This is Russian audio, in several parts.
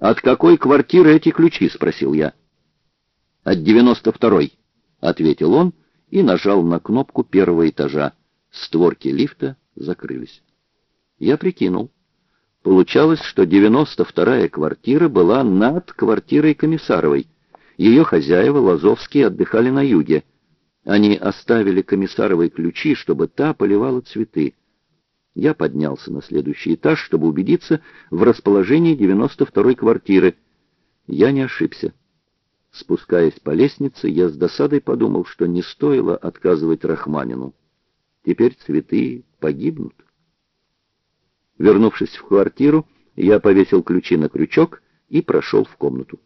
«От какой квартиры эти ключи?» — спросил я. «От девяносто второй», — ответил он и нажал на кнопку первого этажа. Створки лифта закрылись. Я прикинул. Получалось, что девяносто вторая квартира была над квартирой Комиссаровой. Ее хозяева, Лазовские, отдыхали на юге. Они оставили Комиссаровой ключи, чтобы та поливала цветы. Я поднялся на следующий этаж, чтобы убедиться в расположении девяносто второй квартиры. Я не ошибся. Спускаясь по лестнице, я с досадой подумал, что не стоило отказывать Рахманину. Теперь цветы погибнут. Вернувшись в квартиру, я повесил ключи на крючок и прошел в комнату.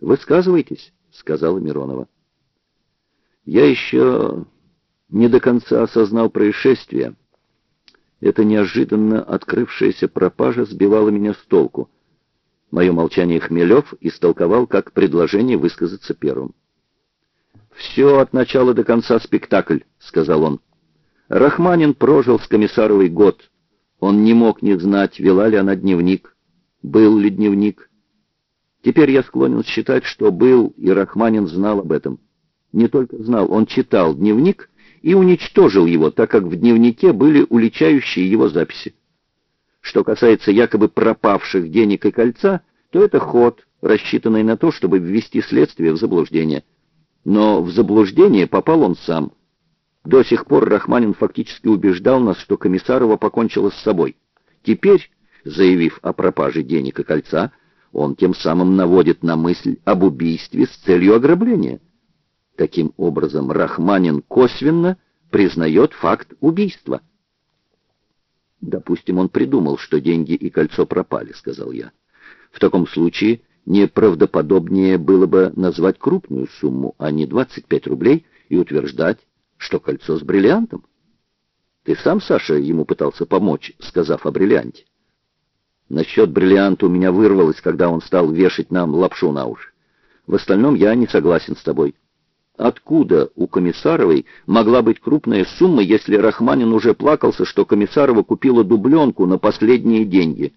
«Высказывайтесь», — сказала Миронова. «Я еще не до конца осознал происшествие. Эта неожиданно открывшаяся пропажа сбивала меня с толку. Мое молчание Хмелев истолковал как предложение высказаться первым. «Все от начала до конца спектакль», — сказал он. Рахманин прожил с Комиссаровой год. Он не мог не знать, вела ли она дневник, был ли дневник. Теперь я склонен считать, что был, и Рахманин знал об этом. Не только знал, он читал дневник и уничтожил его, так как в дневнике были уличающие его записи. Что касается якобы пропавших денег и кольца, то это ход, рассчитанный на то, чтобы ввести следствие в заблуждение. Но в заблуждение попал он сам. До сих пор Рахманин фактически убеждал нас, что Комиссарова покончила с собой. Теперь, заявив о пропаже денег и кольца, он тем самым наводит на мысль об убийстве с целью ограбления. Таким образом, Рахманин косвенно признает факт убийства. Допустим, он придумал, что деньги и кольцо пропали, сказал я. В таком случае неправдоподобнее было бы назвать крупную сумму, а не 25 рублей, и утверждать, что кольцо с бриллиантом. Ты сам, Саша, ему пытался помочь, сказав о бриллианте. Насчет бриллианта у меня вырвалось, когда он стал вешать нам лапшу на уши. В остальном я не согласен с тобой. Откуда у Комиссаровой могла быть крупная сумма, если Рахманин уже плакался, что Комиссарова купила дубленку на последние деньги?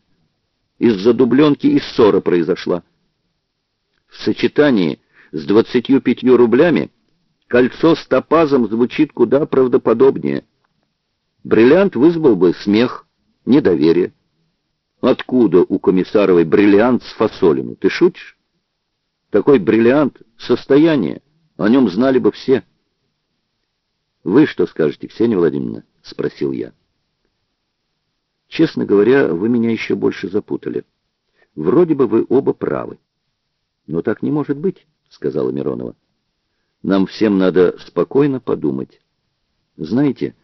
Из-за дубленки и ссора произошла. В сочетании с двадцатью пятью рублями кольцо с топазом звучит куда правдоподобнее. Бриллиант вызвал бы смех, недоверие. Откуда у Комиссаровой бриллиант с фасолями? Ты шутишь? Такой бриллиант — состояние. О нем знали бы все. «Вы что скажете, Ксения Владимировна?» — спросил я. «Честно говоря, вы меня еще больше запутали. Вроде бы вы оба правы». «Но так не может быть», — сказала Миронова. «Нам всем надо спокойно подумать. Знаете,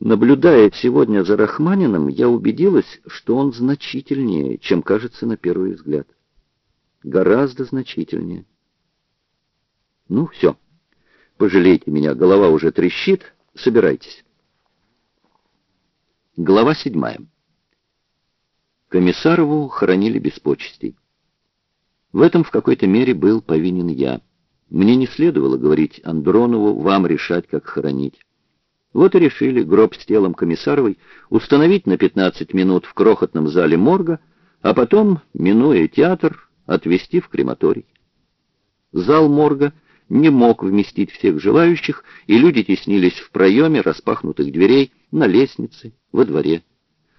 наблюдая сегодня за Рахманиным, я убедилась, что он значительнее, чем кажется на первый взгляд. Гораздо значительнее». Ну, все. Пожалейте меня, голова уже трещит. Собирайтесь. Глава седьмая. Комиссарову хоронили без почестей. В этом в какой-то мере был повинен я. Мне не следовало говорить Андронову, вам решать, как хоронить. Вот и решили гроб с телом Комиссаровой установить на 15 минут в крохотном зале морга, а потом, минуя театр, отвезти в крематорий. Зал морга — не мог вместить всех желающих, и люди теснились в проеме распахнутых дверей, на лестнице, во дворе.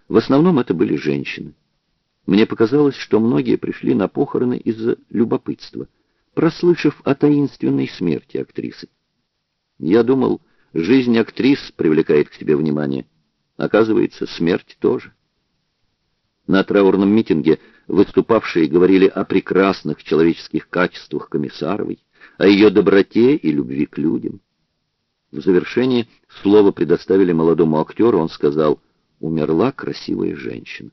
В основном это были женщины. Мне показалось, что многие пришли на похороны из-за любопытства, прослышав о таинственной смерти актрисы. Я думал, жизнь актрис привлекает к себе внимание. Оказывается, смерть тоже. На траурном митинге выступавшие говорили о прекрасных человеческих качествах Комиссаровой, о ее доброте и любви к людям. В завершении слово предоставили молодому актеру, он сказал «Умерла красивая женщина».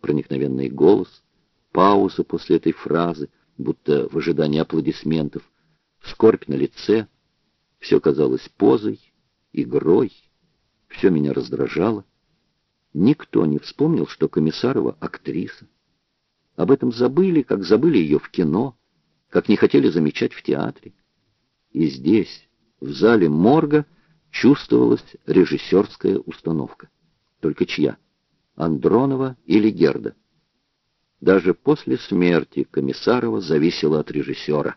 Проникновенный голос, пауза после этой фразы, будто в ожидании аплодисментов, скорбь на лице, все казалось позой, игрой, все меня раздражало. Никто не вспомнил, что Комиссарова — актриса. Об этом забыли, как забыли ее в кино, как не хотели замечать в театре. И здесь, в зале морга, чувствовалась режиссерская установка. Только чья? Андронова или Герда? даже после смерти Комиссарова зависело от режиссера.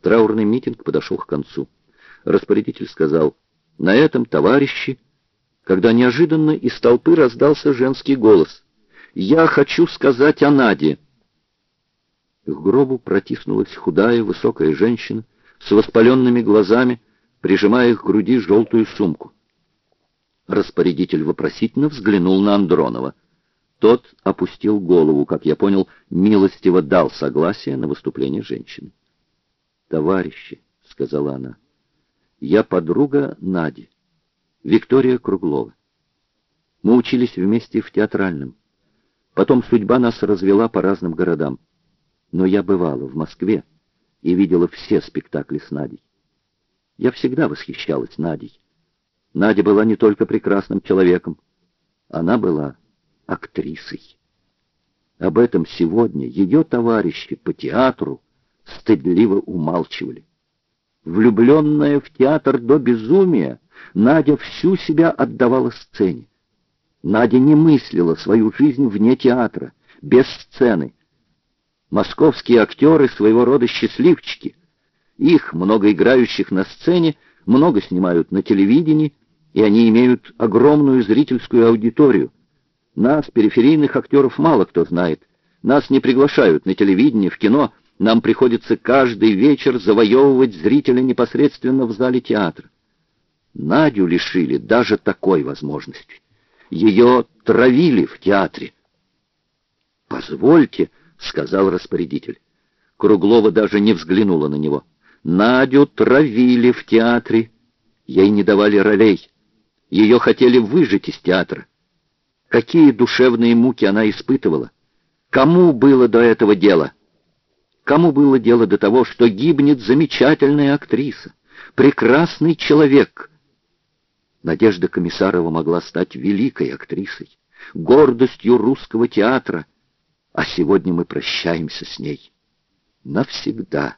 Траурный митинг подошел к концу. Распорядитель сказал, «На этом, товарищи», когда неожиданно из толпы раздался женский голос. «Я хочу сказать о Наде». К гробу протиснулась худая, высокая женщина с воспаленными глазами, прижимая к груди желтую сумку. Распорядитель вопросительно взглянул на Андронова. Тот опустил голову, как я понял, милостиво дал согласие на выступление женщины. «Товарищи», — сказала она, — «я подруга Нади, Виктория Круглова. Мы учились вместе в театральном. Потом судьба нас развела по разным городам. Но я бывала в Москве и видела все спектакли с Надей. Я всегда восхищалась Надей. Надя была не только прекрасным человеком, она была актрисой. Об этом сегодня ее товарищи по театру стыдливо умалчивали. Влюбленная в театр до безумия, Надя всю себя отдавала сцене. Надя не мыслила свою жизнь вне театра, без сцены. Московские актеры своего рода счастливчики. Их, много играющих на сцене, много снимают на телевидении, и они имеют огромную зрительскую аудиторию. Нас, периферийных актеров, мало кто знает. Нас не приглашают на телевидение, в кино. Нам приходится каждый вечер завоевывать зрителя непосредственно в зале театра. Надю лишили даже такой возможности. Ее травили в театре. «Позвольте», — сказал распорядитель. Круглова даже не взглянула на него. «Надю травили в театре. Ей не давали ролей. Ее хотели выжить из театра. Какие душевные муки она испытывала? Кому было до этого дело? Кому было дело до того, что гибнет замечательная актриса, прекрасный человек? Надежда Комиссарова могла стать великой актрисой, гордостью русского театра, а сегодня мы прощаемся с ней. Навсегда.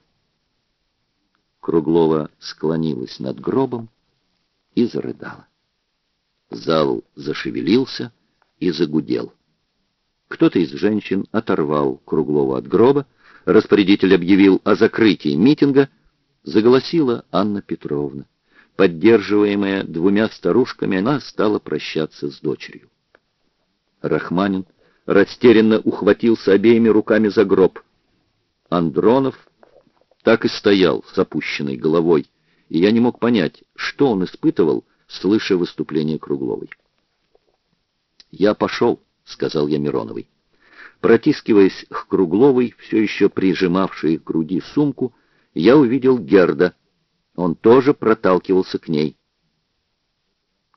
Круглова склонилась над гробом и зарыдала. Зал зашевелился и загудел. Кто-то из женщин оторвал Круглова от гроба, распорядитель объявил о закрытии митинга, заголосила Анна Петровна. Поддерживаемая двумя старушками, она стала прощаться с дочерью. Рахманин растерянно ухватился обеими руками за гроб. Андронов так и стоял с опущенной головой, и я не мог понять, что он испытывал, слыша выступление Кругловой. «Я пошел», — сказал я Мироновой. Протискиваясь к Кругловой, все еще прижимавшей к груди сумку, я увидел Герда. Он тоже проталкивался к ней.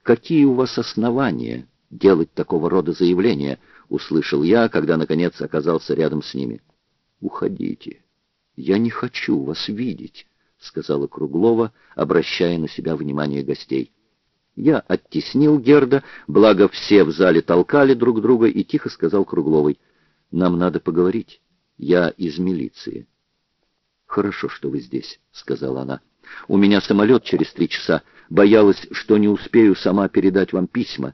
«Какие у вас основания делать такого рода заявления?» — услышал я, когда, наконец, оказался рядом с ними. «Уходите. Я не хочу вас видеть», — сказала Круглова, обращая на себя внимание гостей. Я оттеснил Герда, благо все в зале толкали друг друга, и тихо сказал Кругловой, «Нам надо поговорить. Я из милиции». «Хорошо, что вы здесь», — сказала она. «У меня самолет через три часа. Боялась, что не успею сама передать вам письма».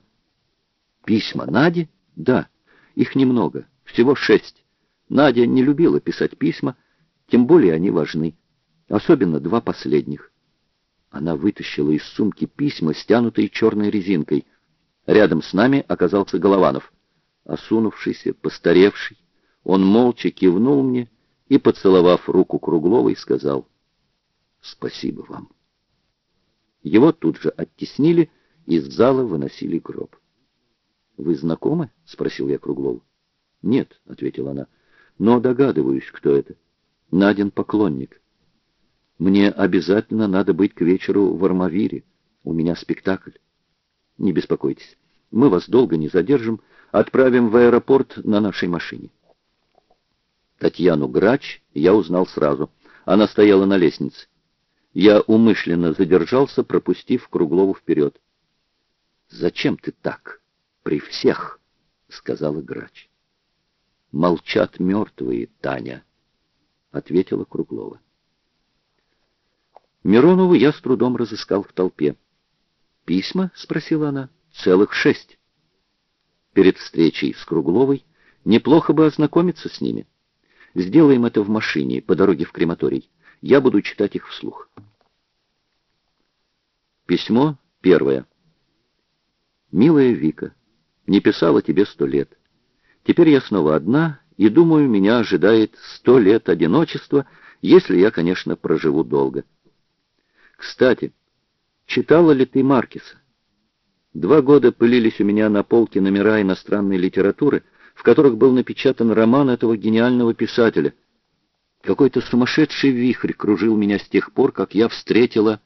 «Письма Наде?» «Да. Их немного. Всего шесть. Надя не любила писать письма, тем более они важны. Особенно два последних. Она вытащила из сумки письма, стянутые черной резинкой. Рядом с нами оказался Голованов. Осунувшийся, постаревший, он молча кивнул мне и, поцеловав руку Кругловой, сказал «Спасибо вам». Его тут же оттеснили, из зала выносили гроб. «Вы знакомы?» — спросил я Круглову. «Нет», — ответила она, — «но догадываюсь, кто это. Надин поклонник». Мне обязательно надо быть к вечеру в Армавире. У меня спектакль. Не беспокойтесь. Мы вас долго не задержим. Отправим в аэропорт на нашей машине. Татьяну Грач я узнал сразу. Она стояла на лестнице. Я умышленно задержался, пропустив Круглову вперед. «Зачем ты так? При всех?» — сказала Грач. «Молчат мертвые, Таня», — ответила Круглова. Миронову я с трудом разыскал в толпе. «Письма?» — спросила она. «Целых шесть». Перед встречей с Кругловой Неплохо бы ознакомиться с ними. Сделаем это в машине, по дороге в крематорий. Я буду читать их вслух. Письмо первое. «Милая Вика, не писала тебе сто лет. Теперь я снова одна, и, думаю, меня ожидает сто лет одиночества, если я, конечно, проживу долго. Кстати, читала ли ты Маркиса? Два года пылились у меня на полке номера иностранной литературы, в которых был напечатан роман этого гениального писателя. Какой-то сумасшедший вихрь кружил меня с тех пор, как я встретила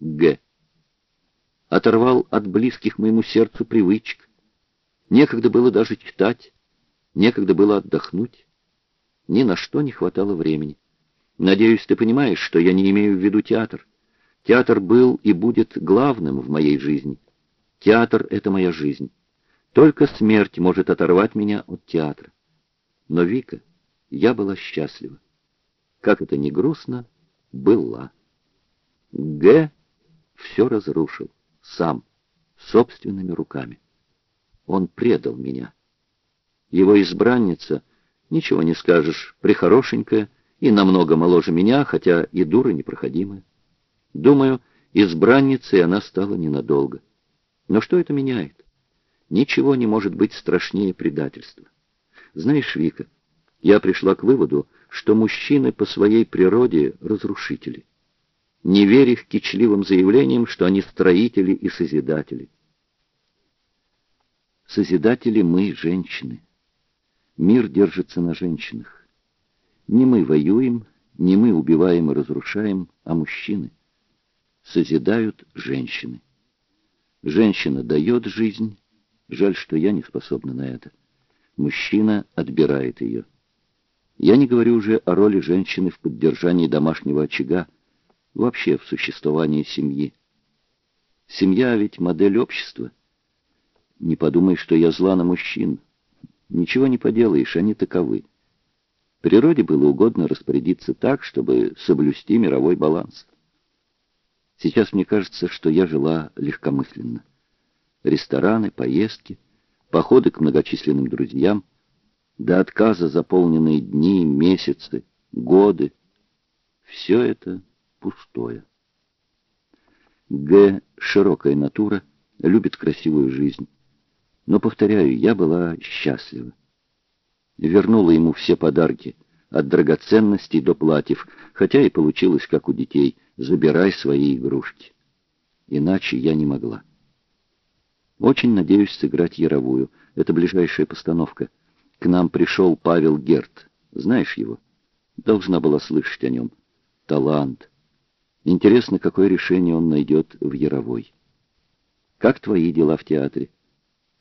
Г. Оторвал от близких моему сердцу привычек. Некогда было даже читать, некогда было отдохнуть. Ни на что не хватало времени. Надеюсь, ты понимаешь, что я не имею в виду театр. Театр был и будет главным в моей жизни. Театр — это моя жизнь. Только смерть может оторвать меня от театра. Но, Вика, я была счастлива. Как это ни грустно, была. Г. все разрушил. Сам. Собственными руками. Он предал меня. Его избранница, ничего не скажешь, прихорошенькая и намного моложе меня, хотя и дура непроходимая. Думаю, избранницей она стала ненадолго. Но что это меняет? Ничего не может быть страшнее предательства. Знаешь, Вика, я пришла к выводу, что мужчины по своей природе разрушители. Не верь их кичливым заявлениям, что они строители и созидатели. Созидатели мы, женщины. Мир держится на женщинах. Не мы воюем, не мы убиваем и разрушаем, а мужчины. Созидают женщины. Женщина дает жизнь, жаль, что я не способна на это. Мужчина отбирает ее. Я не говорю уже о роли женщины в поддержании домашнего очага, вообще в существовании семьи. Семья ведь модель общества. Не подумай, что я зла на мужчин. Ничего не поделаешь, они таковы. Природе было угодно распорядиться так, чтобы соблюсти мировой баланс. Сейчас мне кажется, что я жила легкомысленно. Рестораны, поездки, походы к многочисленным друзьям, до отказа заполненные дни, месяцы, годы. Все это пустое. Г. Широкая натура, любит красивую жизнь. Но, повторяю, я была счастлива. Вернула ему все подарки, от драгоценностей до платьев, хотя и получилось, как у детей — забирай свои игрушки. Иначе я не могла. Очень надеюсь сыграть Яровую. Это ближайшая постановка. К нам пришел Павел Герт. Знаешь его? Должна была слышать о нем. Талант. Интересно, какое решение он найдет в Яровой. Как твои дела в театре?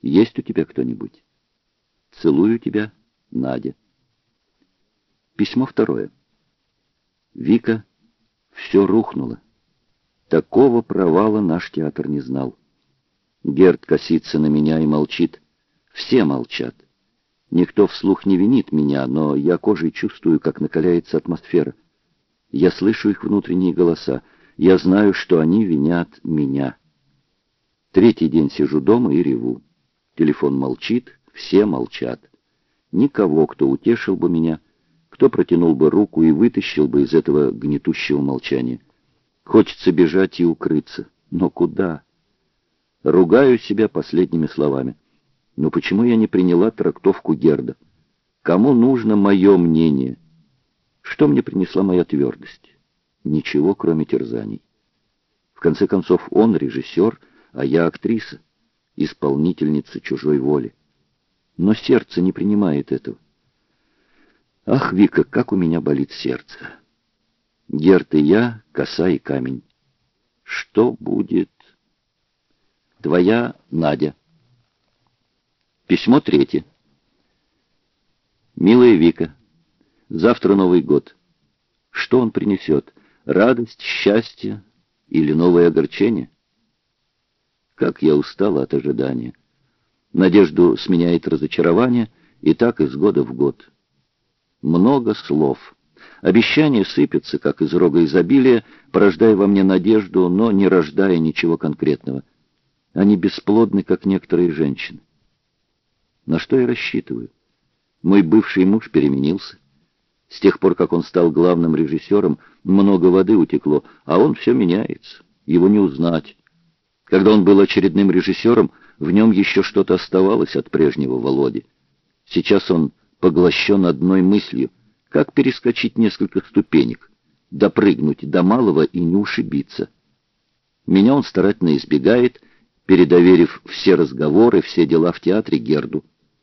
Есть у тебя кто-нибудь? Целую тебя, Надя. Письмо второе. Вика все рухнуло. Такого провала наш театр не знал. Герд косится на меня и молчит. Все молчат. Никто вслух не винит меня, но я кожей чувствую, как накаляется атмосфера. Я слышу их внутренние голоса. Я знаю, что они винят меня. Третий день сижу дома и реву. Телефон молчит, все молчат. Никого, кто утешил бы меня, кто протянул бы руку и вытащил бы из этого гнетущего молчания? Хочется бежать и укрыться. Но куда? Ругаю себя последними словами. Но почему я не приняла трактовку Герда? Кому нужно мое мнение? Что мне принесла моя твердость? Ничего, кроме терзаний. В конце концов, он режиссер, а я актриса, исполнительница чужой воли. Но сердце не принимает этого. Ах, Вика, как у меня болит сердце. Герт и я, коса и камень. Что будет? Твоя Надя. Письмо третье. Милая Вика, завтра Новый год. Что он принесет? Радость, счастье или новое огорчение? Как я устала от ожидания. Надежду сменяет разочарование, и так из года в год много слов. Обещания сыпятся, как из рога изобилия, порождая во мне надежду, но не рождая ничего конкретного. Они бесплодны, как некоторые женщины. На что я рассчитываю? Мой бывший муж переменился. С тех пор, как он стал главным режиссером, много воды утекло, а он все меняется. Его не узнать. Когда он был очередным режиссером, в нем еще что-то оставалось от прежнего Володи. Сейчас он поглощен одной мыслью — как перескочить несколько ступенек, допрыгнуть до малого и не ушибиться. Меня он старательно избегает, передоверив все разговоры, все дела в театре Герду.